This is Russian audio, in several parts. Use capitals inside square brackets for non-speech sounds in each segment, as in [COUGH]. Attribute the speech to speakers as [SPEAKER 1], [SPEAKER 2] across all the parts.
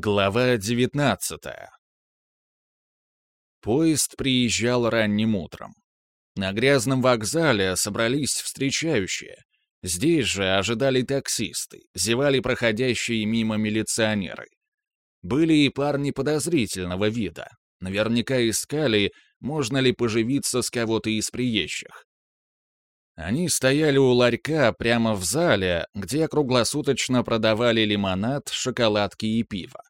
[SPEAKER 1] Глава 19 Поезд приезжал ранним утром. На грязном вокзале собрались встречающие. Здесь же ожидали таксисты, зевали проходящие мимо милиционеры. Были и парни подозрительного вида. Наверняка искали, можно ли поживиться с кого-то из приезжих. Они стояли у ларька прямо в зале, где круглосуточно продавали лимонад, шоколадки и пиво.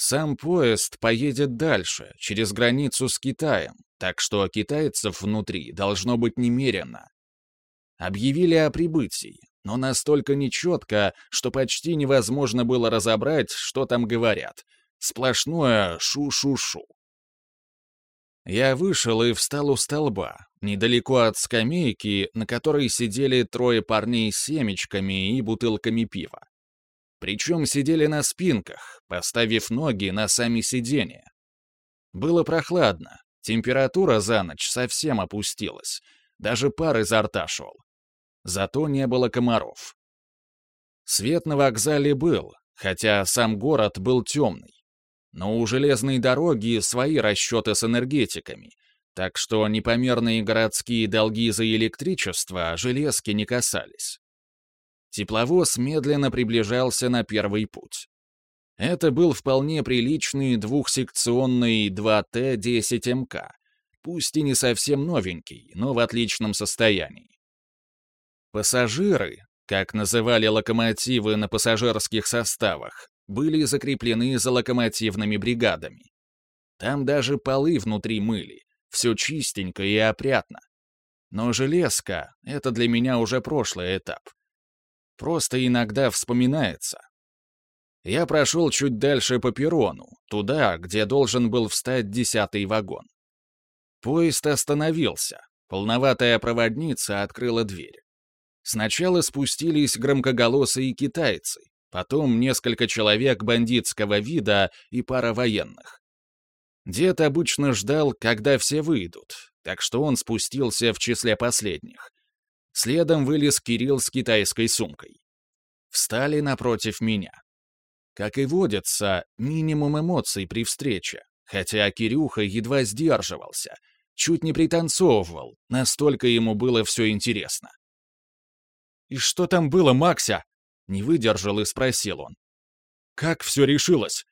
[SPEAKER 1] Сам поезд поедет дальше, через границу с Китаем, так что китайцев внутри должно быть немерено. Объявили о прибытии, но настолько нечетко, что почти невозможно было разобрать, что там говорят. Сплошное шу-шу-шу. Я вышел и встал у столба, недалеко от скамейки, на которой сидели трое парней с семечками и бутылками пива. Причем сидели на спинках, поставив ноги на сами сиденья. Было прохладно, температура за ночь совсем опустилась, даже пар изо рта шел. Зато не было комаров. Свет на вокзале был, хотя сам город был темный. Но у железной дороги свои расчеты с энергетиками, так что непомерные городские долги за электричество железки не касались. Тепловоз медленно приближался на первый путь. Это был вполне приличный двухсекционный 2Т-10МК, пусть и не совсем новенький, но в отличном состоянии. Пассажиры, как называли локомотивы на пассажирских составах, были закреплены за локомотивными бригадами. Там даже полы внутри мыли, все чистенько и опрятно. Но железка — это для меня уже прошлый этап. Просто иногда вспоминается. Я прошел чуть дальше по перрону, туда, где должен был встать десятый вагон. Поезд остановился. Полноватая проводница открыла дверь. Сначала спустились громкоголосые китайцы, Потом несколько человек бандитского вида и пара военных. Дед обычно ждал, когда все выйдут, так что он спустился в числе последних. Следом вылез Кирилл с китайской сумкой. Встали напротив меня. Как и водится, минимум эмоций при встрече, хотя Кирюха едва сдерживался, чуть не пританцовывал, настолько ему было все интересно. «И что там было, Макся?» Не выдержал и спросил он. «Как все решилось?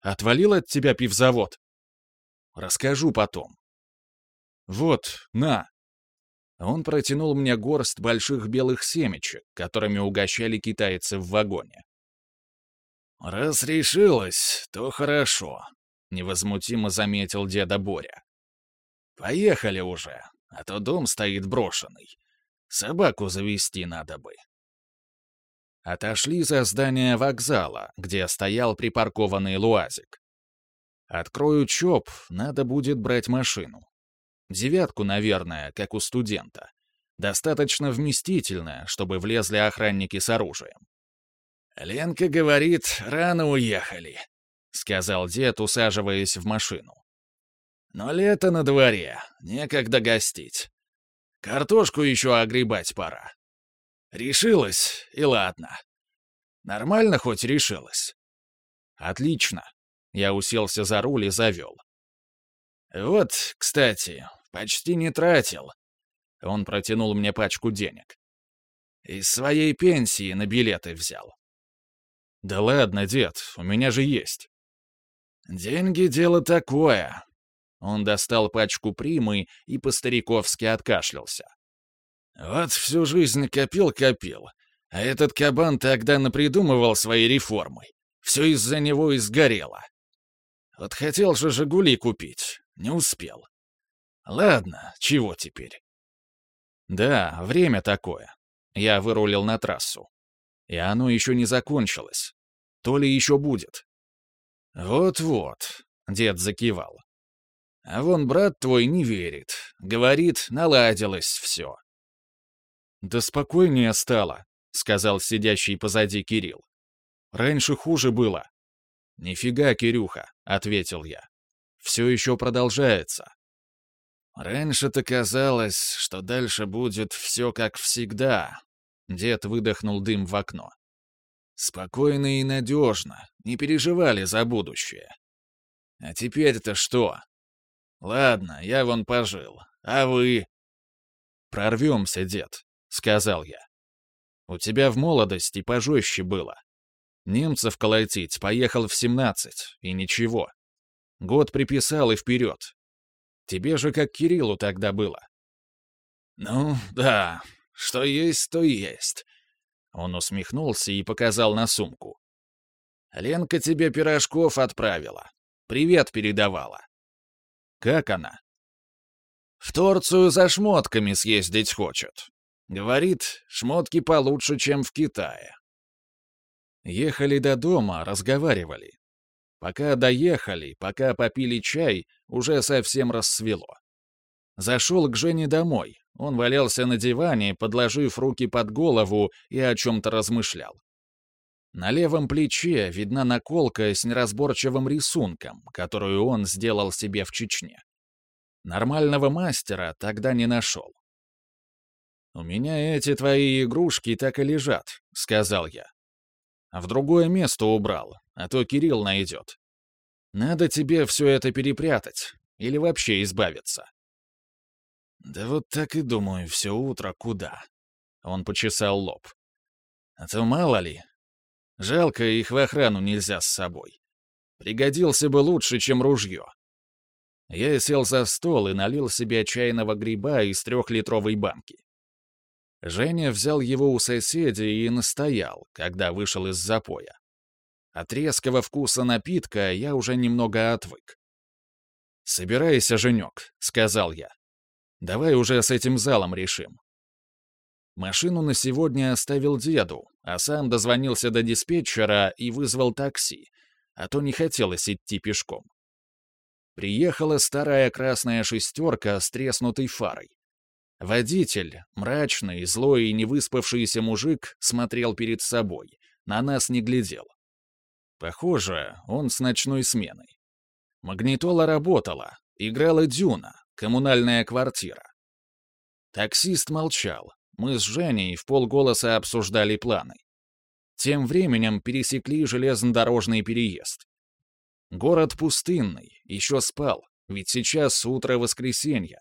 [SPEAKER 1] Отвалил от тебя пивзавод?» «Расскажу потом». «Вот, на». Он протянул мне горсть больших белых семечек, которыми угощали китайцы в вагоне. «Раз решилось, то хорошо», — невозмутимо заметил деда Боря. «Поехали уже, а то дом стоит брошенный. Собаку завести надо бы». Отошли за здание вокзала, где стоял припаркованный луазик. Открою ЧОП, надо будет брать машину. Девятку, наверное, как у студента. Достаточно вместительная, чтобы влезли охранники с оружием. «Ленка говорит, рано уехали», — сказал дед, усаживаясь в машину. «Но лето на дворе, некогда гостить. Картошку еще огребать пора. Решилась, и ладно. Нормально хоть решилась? Отлично. Я уселся за руль и завел. Вот, кстати, почти не тратил. Он протянул мне пачку денег. Из своей пенсии на билеты взял. Да ладно, дед, у меня же есть. Деньги — дело такое. Он достал пачку примы и по-стариковски откашлялся. Вот всю жизнь копил-копил, а этот кабан тогда напридумывал свои реформы. Все из-за него и сгорело. Вот хотел же «Жигули» купить, не успел. Ладно, чего теперь? Да, время такое. Я вырулил на трассу. И оно еще не закончилось. То ли еще будет. Вот-вот, дед закивал. А вон брат твой не верит. Говорит, наладилось все. «Да спокойнее стало», — сказал сидящий позади Кирилл. «Раньше хуже было». «Нифига, Кирюха», — ответил я. «Все еще продолжается». «Раньше-то казалось, что дальше будет все как всегда», — дед выдохнул дым в окно. «Спокойно и надежно, не переживали за будущее. А теперь-то что? Ладно, я вон пожил, а вы? Прорвемся, дед, — сказал я. У тебя в молодости пожестче было. Немцев колотить поехал в семнадцать, и ничего. Год приписал и вперед. Тебе же как Кириллу тогда было. Ну, да, что есть, то есть. Он усмехнулся и показал на сумку. Ленка тебе пирожков отправила. Привет передавала. Как она? В Торцию за шмотками съездить хочет. Говорит, шмотки получше, чем в Китае. Ехали до дома, разговаривали. Пока доехали, пока попили чай, уже совсем рассвело. Зашел к Жене домой. Он валялся на диване, подложив руки под голову и о чем-то размышлял. На левом плече видна наколка с неразборчивым рисунком, которую он сделал себе в Чечне. Нормального мастера тогда не нашел. «У меня эти твои игрушки так и лежат», — сказал я. «А в другое место убрал, а то Кирилл найдет. Надо тебе все это перепрятать или вообще избавиться». «Да вот так и думаю все утро, куда?» Он почесал лоб. «А то мало ли. Жалко, их в охрану нельзя с собой. Пригодился бы лучше, чем ружье». Я сел за стол и налил себе чайного гриба из трехлитровой банки. Женя взял его у соседей и настоял, когда вышел из запоя. От резкого вкуса напитка я уже немного отвык. «Собирайся, Женек», — сказал я. «Давай уже с этим залом решим». Машину на сегодня оставил деду, а сам дозвонился до диспетчера и вызвал такси, а то не хотелось идти пешком. Приехала старая красная шестерка с треснутой фарой. Водитель, мрачный, злой и невыспавшийся мужик, смотрел перед собой, на нас не глядел. Похоже, он с ночной сменой. Магнитола работала, играла дюна, коммунальная квартира. Таксист молчал, мы с Женей в полголоса обсуждали планы. Тем временем пересекли железнодорожный переезд. Город пустынный, еще спал, ведь сейчас утро воскресенья.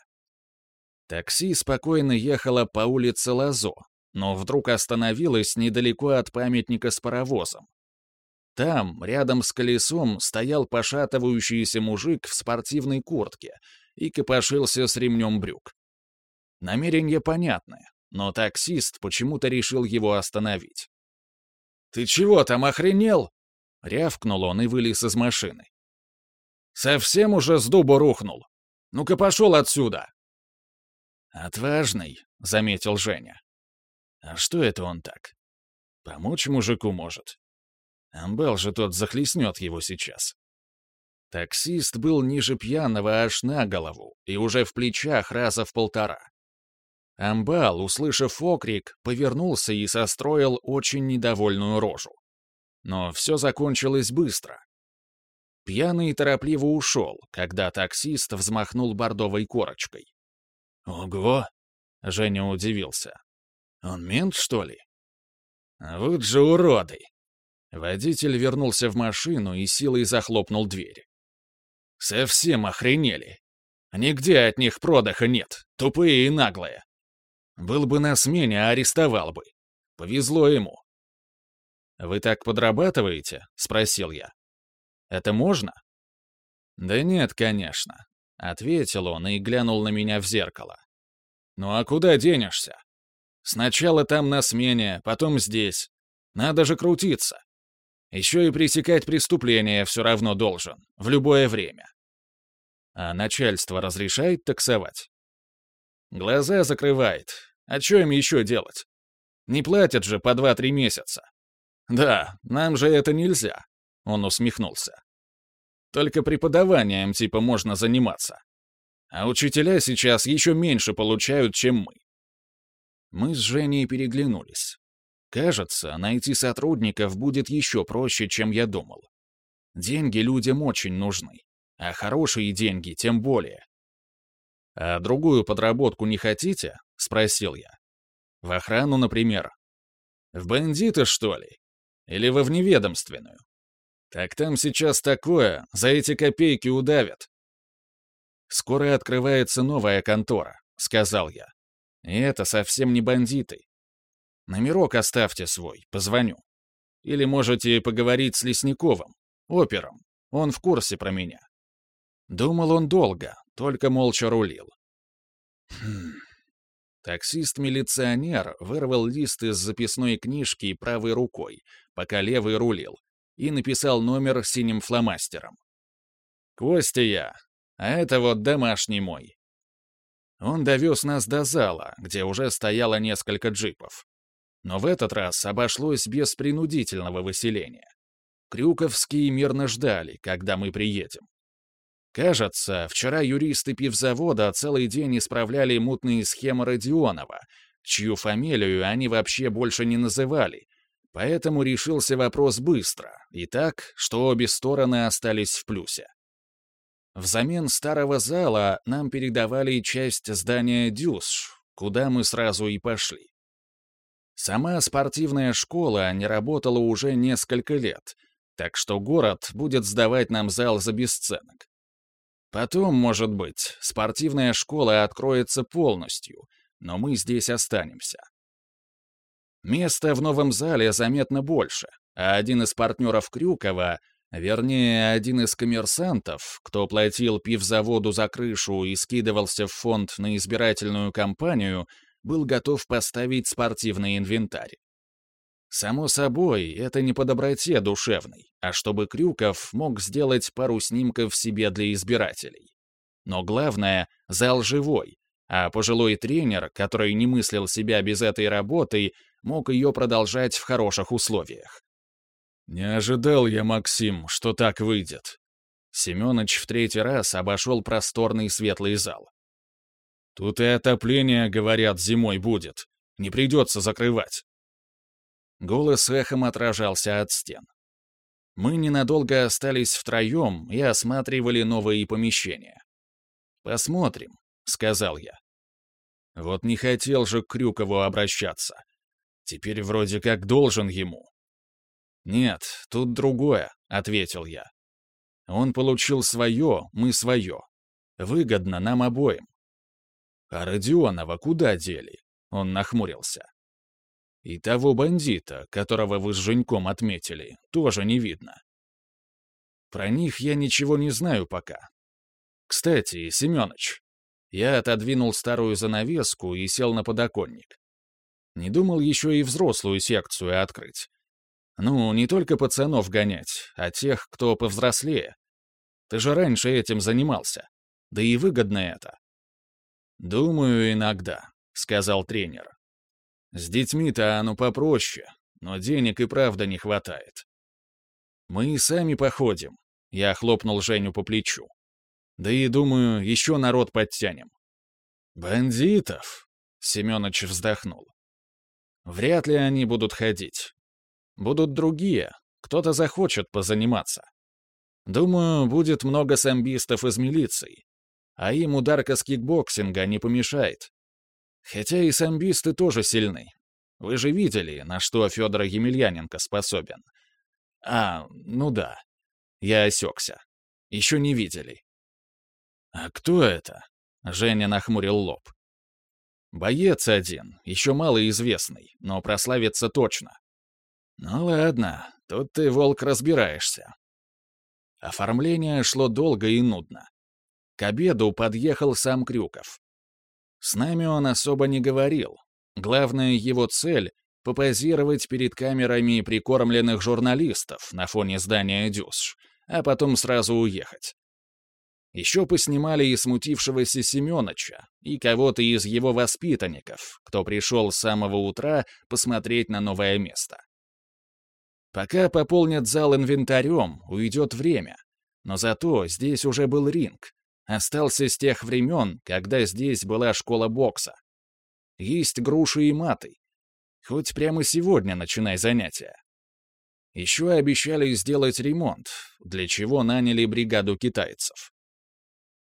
[SPEAKER 1] Такси спокойно ехало по улице Лазо, но вдруг остановилось недалеко от памятника с паровозом. Там, рядом с колесом, стоял пошатывающийся мужик в спортивной куртке и копошился с ремнем брюк. Намерение понятное, но таксист почему-то решил его остановить. «Ты чего там охренел?» — рявкнул он и вылез из машины. «Совсем уже с дуба рухнул. Ну-ка пошел отсюда!» «Отважный», — заметил Женя. «А что это он так? Помочь мужику может. Амбал же тот захлестнет его сейчас». Таксист был ниже пьяного аж на голову и уже в плечах раза в полтора. Амбал, услышав окрик, повернулся и состроил очень недовольную рожу. Но все закончилось быстро. Пьяный торопливо ушел, когда таксист взмахнул бордовой корочкой. «Ого!» — Женя удивился. «Он мент, что ли?» «Вот же уроды!» Водитель вернулся в машину и силой захлопнул дверь. «Совсем охренели! Нигде от них продыха нет, тупые и наглые. Был бы на смене, арестовал бы. Повезло ему». «Вы так подрабатываете?» — спросил я. «Это можно?» «Да нет, конечно. Ответил он и глянул на меня в зеркало. «Ну а куда денешься? Сначала там на смене, потом здесь. Надо же крутиться. Еще и пресекать преступления все равно должен, в любое время. А начальство разрешает таксовать? Глаза закрывает. А что им еще делать? Не платят же по два-три месяца. Да, нам же это нельзя. Он усмехнулся. Только преподаванием типа можно заниматься. А учителя сейчас еще меньше получают, чем мы. Мы с Женей переглянулись. Кажется, найти сотрудников будет еще проще, чем я думал. Деньги людям очень нужны, а хорошие деньги тем более. «А другую подработку не хотите?» — спросил я. «В охрану, например. В бандиты, что ли? Или во вневедомственную?» Так там сейчас такое, за эти копейки удавят. Скоро открывается новая контора, сказал я. И это совсем не бандиты. Номерок оставьте свой, позвоню. Или можете поговорить с Лесниковым, опером. Он в курсе про меня. Думал он долго, только молча рулил. Хм. Таксист-милиционер вырвал лист из записной книжки правой рукой, пока левый рулил, и написал номер синим фломастером. «Костя я, а это вот домашний мой». Он довез нас до зала, где уже стояло несколько джипов. Но в этот раз обошлось без принудительного выселения. Крюковские мирно ждали, когда мы приедем. Кажется, вчера юристы пивзавода целый день исправляли мутные схемы Родионова, чью фамилию они вообще больше не называли, поэтому решился вопрос быстро, и так, что обе стороны остались в плюсе. Взамен старого зала нам передавали часть здания «Дюш», куда мы сразу и пошли. Сама спортивная школа не работала уже несколько лет, так что город будет сдавать нам зал за бесценок. Потом, может быть, спортивная школа откроется полностью, но мы здесь останемся. Места в новом зале заметно больше, а один из партнеров Крюкова, вернее, один из коммерсантов, кто платил пивзаводу за крышу и скидывался в фонд на избирательную кампанию, был готов поставить спортивный инвентарь. Само собой, это не по доброте душевной, а чтобы Крюков мог сделать пару снимков себе для избирателей. Но главное, зал живой, а пожилой тренер, который не мыслил себя без этой работы, мог ее продолжать в хороших условиях. «Не ожидал я, Максим, что так выйдет». Семёныч в третий раз обошел просторный светлый зал. «Тут и отопление, говорят, зимой будет. Не придется закрывать». Голос эхом отражался от стен. Мы ненадолго остались втроем и осматривали новые помещения. «Посмотрим», — сказал я. Вот не хотел же к Крюкову обращаться. Теперь вроде как должен ему. «Нет, тут другое», — ответил я. «Он получил свое, мы свое. Выгодно нам обоим». «А Родионова куда дели?» — он нахмурился. И того бандита, которого вы с Женьком отметили, тоже не видно. Про них я ничего не знаю пока. Кстати, Семёныч, я отодвинул старую занавеску и сел на подоконник. Не думал еще и взрослую секцию открыть. Ну, не только пацанов гонять, а тех, кто повзрослее. Ты же раньше этим занимался. Да и выгодно это. «Думаю, иногда», — сказал тренер. С детьми-то оно попроще, но денег и правда не хватает. Мы и сами походим. Я хлопнул Женю по плечу. Да и, думаю, еще народ подтянем. Бандитов? Семенович вздохнул. Вряд ли они будут ходить. Будут другие, кто-то захочет позаниматься. Думаю, будет много самбистов из милиции. А им ударка с кикбоксинга не помешает. Хотя и самбисты тоже сильны. Вы же видели, на что Федор Емельяненко способен. А, ну да. Я осекся. Еще не видели. А кто это? Женя нахмурил лоб. Боец один, еще малоизвестный, но прославится точно. Ну ладно, тут ты, волк, разбираешься. Оформление шло долго и нудно. К обеду подъехал сам Крюков. С нами он особо не говорил. Главная его цель — попозировать перед камерами прикормленных журналистов на фоне здания Дюсш, а потом сразу уехать. Еще поснимали и смутившегося Семёныча, и кого-то из его воспитанников, кто пришел с самого утра посмотреть на новое место. Пока пополнят зал инвентарем, уйдет время, но зато здесь уже был ринг, Остался с тех времен, когда здесь была школа бокса. Есть груши и маты. Хоть прямо сегодня начинай занятия. Еще обещали сделать ремонт, для чего наняли бригаду китайцев.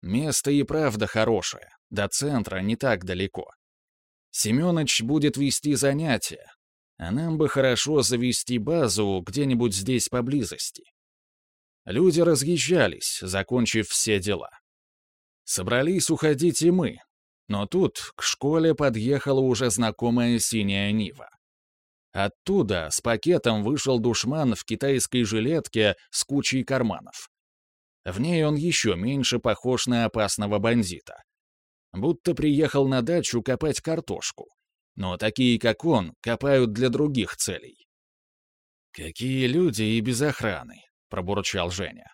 [SPEAKER 1] Место и правда хорошее, до центра не так далеко. Семёныч будет вести занятия, а нам бы хорошо завести базу где-нибудь здесь поблизости. Люди разъезжались, закончив все дела. Собрались уходить и мы, но тут к школе подъехала уже знакомая синяя Нива. Оттуда с пакетом вышел душман в китайской жилетке с кучей карманов. В ней он еще меньше похож на опасного бандита. Будто приехал на дачу копать картошку. Но такие, как он, копают для других целей. «Какие люди и без охраны», — пробурчал Женя.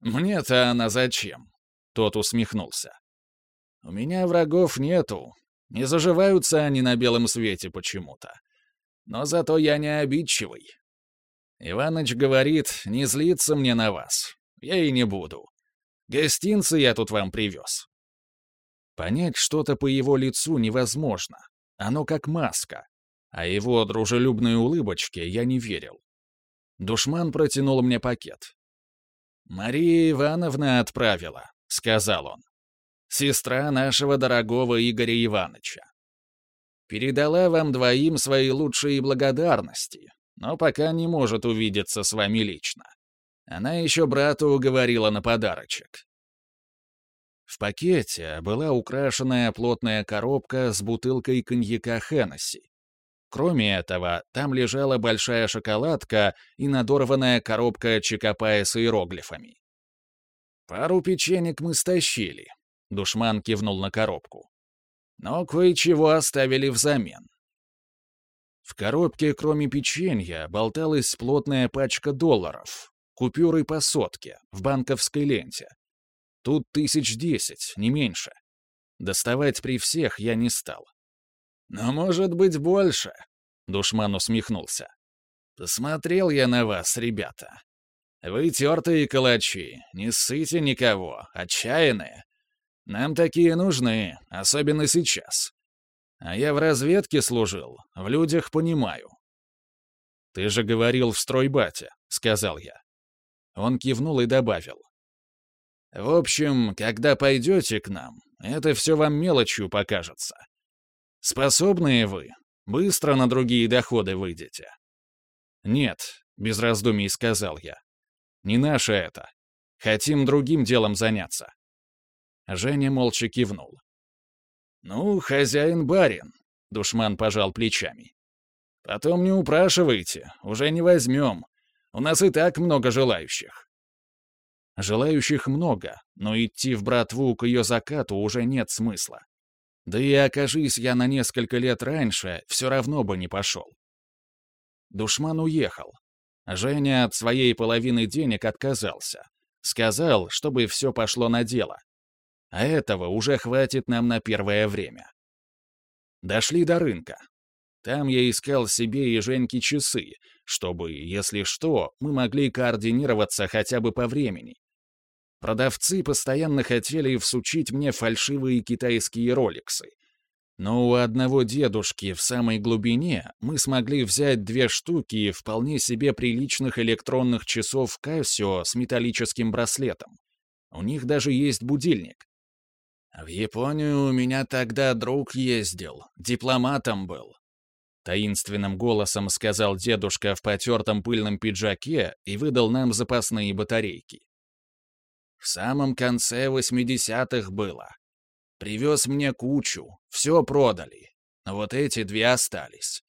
[SPEAKER 1] «Мне-то она зачем?» — тот усмехнулся. У меня врагов нету. Не заживаются они на белом свете почему-то. Но зато я не обидчивый. Иваныч говорит, не злиться мне на вас. Я и не буду. Гостинцы я тут вам привез. Понять что-то по его лицу невозможно. Оно как маска. А его дружелюбной улыбочке я не верил. Душман протянул мне пакет. «Мария Ивановна отправила», — сказал он сестра нашего дорогого Игоря Ивановича. Передала вам двоим свои лучшие благодарности, но пока не может увидеться с вами лично. Она еще брату уговорила на подарочек. В пакете была украшенная плотная коробка с бутылкой коньяка Хеннесси. Кроме этого, там лежала большая шоколадка и надорванная коробка чекапая с иероглифами. Пару печенек мы стащили, Душман кивнул на коробку. Но кое-чего оставили взамен. В коробке, кроме печенья, болталась плотная пачка долларов, купюры по сотке, в банковской ленте. Тут тысяч десять, не меньше. Доставать при всех я не стал. «Но может быть больше», — Душман усмехнулся. «Посмотрел я на вас, ребята. Вы тертые калачи, не ссыте никого, отчаянные. Нам такие нужны, особенно сейчас. А я в разведке служил, в людях понимаю. «Ты же говорил в стройбате», — сказал я. Он кивнул и добавил. «В общем, когда пойдете к нам, это все вам мелочью покажется. Способные вы, быстро на другие доходы выйдете». «Нет», — без раздумий сказал я. «Не наше это. Хотим другим делом заняться». Женя молча кивнул. «Ну, хозяин-барин», — душман пожал плечами. «Потом не упрашивайте, уже не возьмем. У нас и так много желающих». Желающих много, но идти в братву к ее закату уже нет смысла. Да и окажись я на несколько лет раньше, все равно бы не пошел. Душман уехал. Женя от своей половины денег отказался. Сказал, чтобы все пошло на дело. А этого уже хватит нам на первое время. Дошли до рынка. Там я искал себе и Женьке часы, чтобы, если что, мы могли координироваться хотя бы по времени. Продавцы постоянно хотели всучить мне фальшивые китайские роликсы. Но у одного дедушки в самой глубине мы смогли взять две штуки вполне себе приличных электронных часов Casio с металлическим браслетом. У них даже есть будильник. В Японию у меня тогда друг ездил, дипломатом был. Таинственным голосом сказал дедушка в потертом пыльном пиджаке и выдал нам запасные батарейки. В самом конце восьмидесятых было. Привез мне кучу, все продали, но вот эти две остались.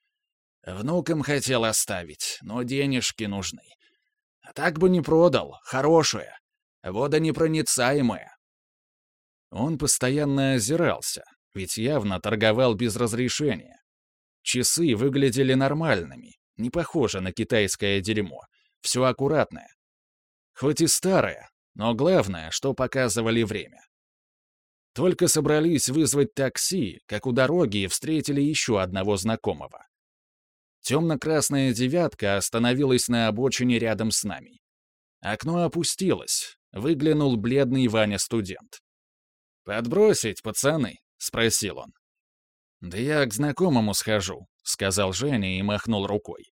[SPEAKER 1] Внукам хотел оставить, но денежки нужны. А так бы не продал, хорошее, водонепроницаемое. Он постоянно озирался, ведь явно торговал без разрешения. Часы выглядели нормальными, не похоже на китайское дерьмо. Все аккуратное. Хоть и старое, но главное, что показывали время. Только собрались вызвать такси, как у дороги встретили еще одного знакомого. Темно-красная девятка остановилась на обочине рядом с нами. Окно опустилось, выглянул бледный Ваня-студент. «Подбросить, пацаны?» — спросил он. «Да я к знакомому схожу», — сказал Женя и махнул рукой.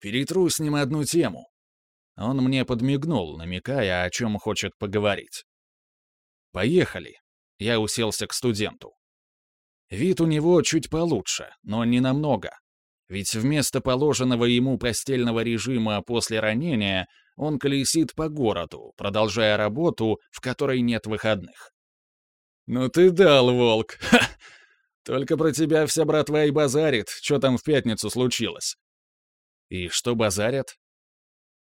[SPEAKER 1] «Перетру с ним одну тему». Он мне подмигнул, намекая, о чем хочет поговорить. «Поехали». Я уселся к студенту. Вид у него чуть получше, но не намного. Ведь вместо положенного ему постельного режима после ранения он колесит по городу, продолжая работу, в которой нет выходных. «Ну ты дал, волк! [LAUGHS] Ха! Только про тебя вся братва и базарит, что там в пятницу случилось». «И что базарят?»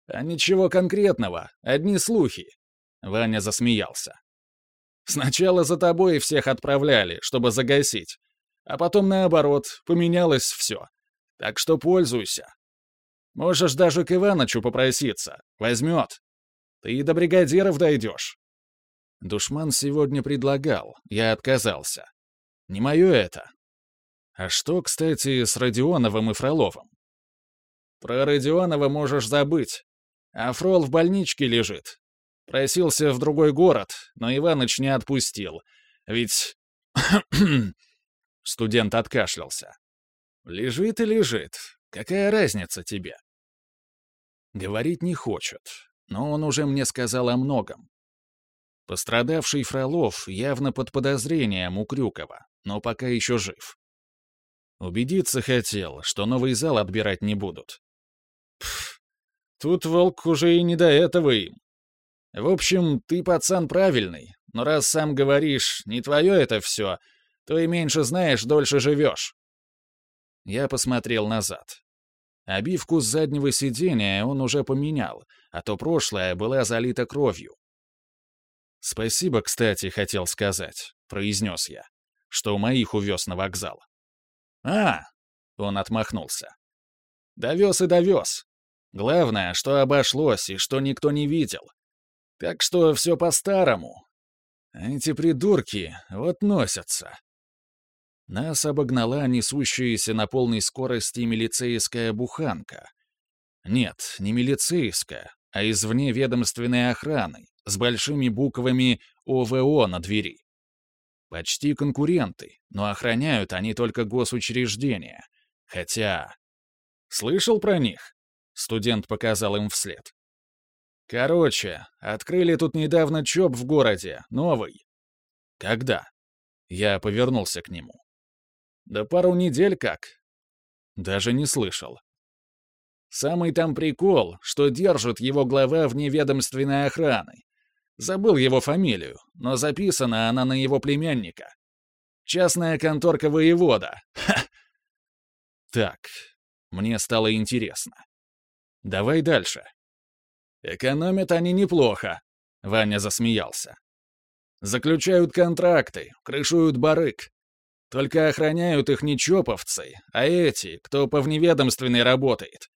[SPEAKER 1] «А ничего конкретного, одни слухи». Ваня засмеялся. «Сначала за тобой всех отправляли, чтобы загасить. А потом наоборот, поменялось все. Так что пользуйся. Можешь даже к Иванычу попроситься. Возьмет. Ты и до бригадиров дойдешь. Душман сегодня предлагал, я отказался. Не мое это. А что, кстати, с Родионовым и Фроловым? Про Родионова можешь забыть. А Фрол в больничке лежит. Просился в другой город, но Иваныч не отпустил. Ведь... [CLEARS THROAT] Студент откашлялся. «Лежит и лежит. Какая разница тебе?» Говорить не хочет, но он уже мне сказал о многом. Пострадавший Фролов явно под подозрением у Крюкова, но пока еще жив. Убедиться хотел, что новый зал отбирать не будут. Пф, тут волк уже и не до этого им. В общем, ты, пацан, правильный, но раз сам говоришь, не твое это все, то и меньше знаешь, дольше живешь. Я посмотрел назад. Обивку с заднего сиденья он уже поменял, а то прошлое была залита кровью. «Спасибо, кстати, хотел сказать», — произнес я, что моих увез на вокзал. «А!» — он отмахнулся. «Довез и довез. Главное, что обошлось и что никто не видел. Так что все по-старому. Эти придурки вот носятся». Нас обогнала несущаяся на полной скорости милицейская буханка. Нет, не милицейская, а из вневедомственной охраны, с большими буквами ОВО на двери. Почти конкуренты, но охраняют они только госучреждения. Хотя... Слышал про них? Студент показал им вслед. Короче, открыли тут недавно ЧОП в городе, новый. Когда? Я повернулся к нему. Да пару недель как. Даже не слышал. Самый там прикол, что держит его глава вневедомственной охраны. Забыл его фамилию, но записана она на его племянника. Частная конторка воевода. Ха! Так, мне стало интересно. Давай дальше. Экономят они неплохо, Ваня засмеялся. Заключают контракты, крышуют барык. Только охраняют их не чоповцы, а эти, кто по вневедомственной работает.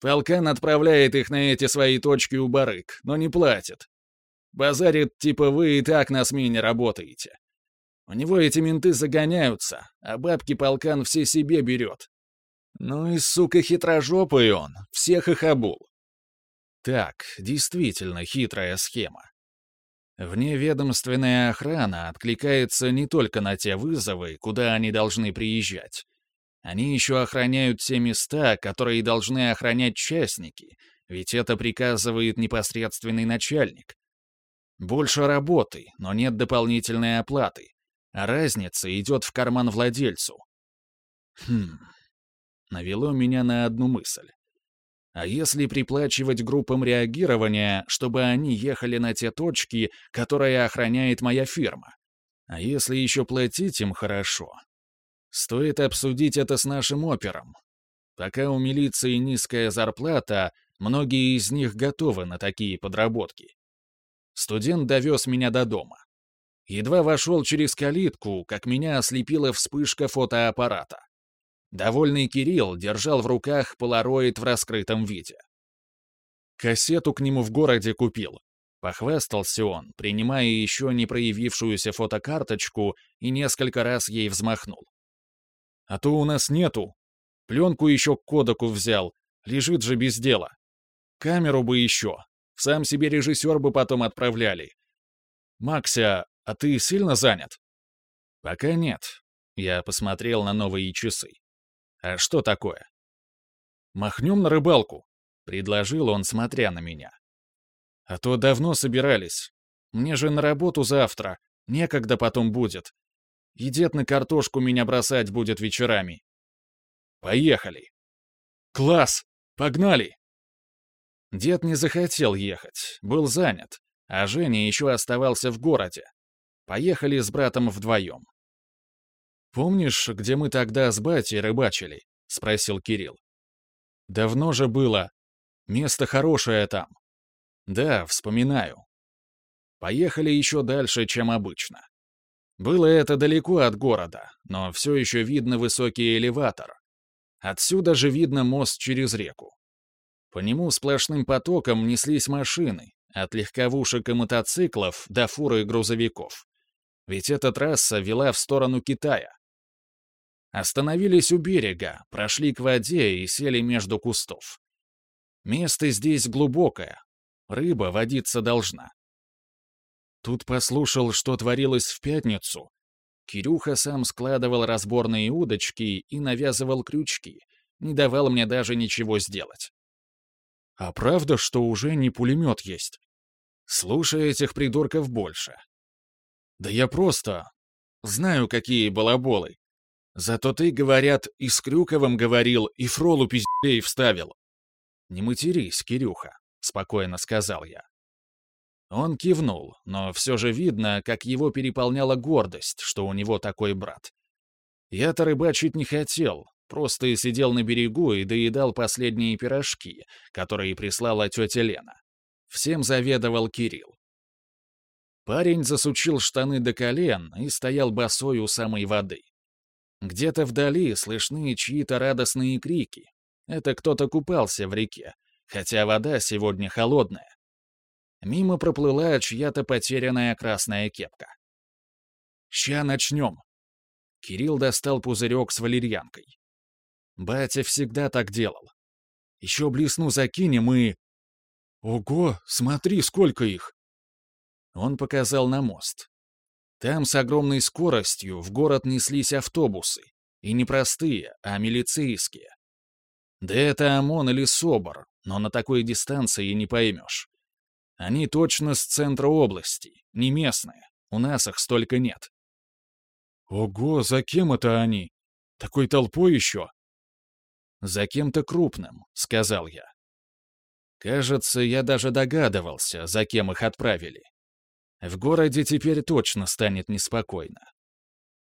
[SPEAKER 1] Полкан отправляет их на эти свои точки у барык, но не платит. Базарит, типа вы и так на смене работаете. У него эти менты загоняются, а бабки полкан все себе берет. Ну и, сука, хитрожопый он, всех их обул. Так, действительно хитрая схема. Вневедомственная охрана откликается не только на те вызовы, куда они должны приезжать. Они еще охраняют те места, которые должны охранять частники, ведь это приказывает непосредственный начальник. Больше работы, но нет дополнительной оплаты, а разница идет в карман владельцу. Хм, навело меня на одну мысль. А если приплачивать группам реагирования, чтобы они ехали на те точки, которые охраняет моя фирма? А если еще платить им хорошо? Стоит обсудить это с нашим опером. Пока у милиции низкая зарплата, многие из них готовы на такие подработки. Студент довез меня до дома. Едва вошел через калитку, как меня ослепила вспышка фотоаппарата. Довольный Кирилл держал в руках полароид в раскрытом виде. Кассету к нему в городе купил. Похвастался он, принимая еще не проявившуюся фотокарточку и несколько раз ей взмахнул. «А то у нас нету. Пленку еще к кодеку взял. Лежит же без дела. Камеру бы еще. Сам себе режиссер бы потом отправляли. Макся, а ты сильно занят?» «Пока нет». Я посмотрел на новые часы. «А что такое?» «Махнем на рыбалку», — предложил он, смотря на меня. «А то давно собирались. Мне же на работу завтра, некогда потом будет. И дед на картошку меня бросать будет вечерами». «Поехали!» «Класс! Погнали!» Дед не захотел ехать, был занят, а Женя еще оставался в городе. Поехали с братом вдвоем. «Помнишь, где мы тогда с батей рыбачили?» — спросил Кирилл. «Давно же было. Место хорошее там». «Да, вспоминаю». Поехали еще дальше, чем обычно. Было это далеко от города, но все еще видно высокий элеватор. Отсюда же видно мост через реку. По нему сплошным потоком неслись машины, от легковушек и мотоциклов до фур и грузовиков. Ведь эта трасса вела в сторону Китая. Остановились у берега, прошли к воде и сели между кустов. Место здесь глубокое. Рыба водиться должна. Тут послушал, что творилось в пятницу. Кирюха сам складывал разборные удочки и навязывал крючки, не давал мне даже ничего сделать. А правда, что уже не пулемет есть? Слушай этих придурков больше. Да я просто... Знаю, какие балаболы. Зато ты, говорят, и с Крюковым говорил, и Фролу пиздей вставил. Не матерись, Кирюха, — спокойно сказал я. Он кивнул, но все же видно, как его переполняла гордость, что у него такой брат. Я-то рыбачить не хотел, просто сидел на берегу и доедал последние пирожки, которые прислала тетя Лена. Всем заведовал Кирилл. Парень засучил штаны до колен и стоял босой у самой воды. Где-то вдали слышны чьи-то радостные крики. Это кто-то купался в реке, хотя вода сегодня холодная. Мимо проплыла чья-то потерянная красная кепка. «Ща начнем». Кирилл достал пузырек с валерьянкой. Батя всегда так делал. Еще блесну закинем и... Ого, смотри, сколько их! Он показал на мост. Там с огромной скоростью в город неслись автобусы. И не простые, а милицейские. Да это ОМОН или СОБР, но на такой дистанции не поймешь. Они точно с центра области, не местные. У нас их столько нет. Ого, за кем это они? Такой толпой еще? За кем-то крупным, сказал я. Кажется, я даже догадывался, за кем их отправили. В городе теперь точно станет неспокойно.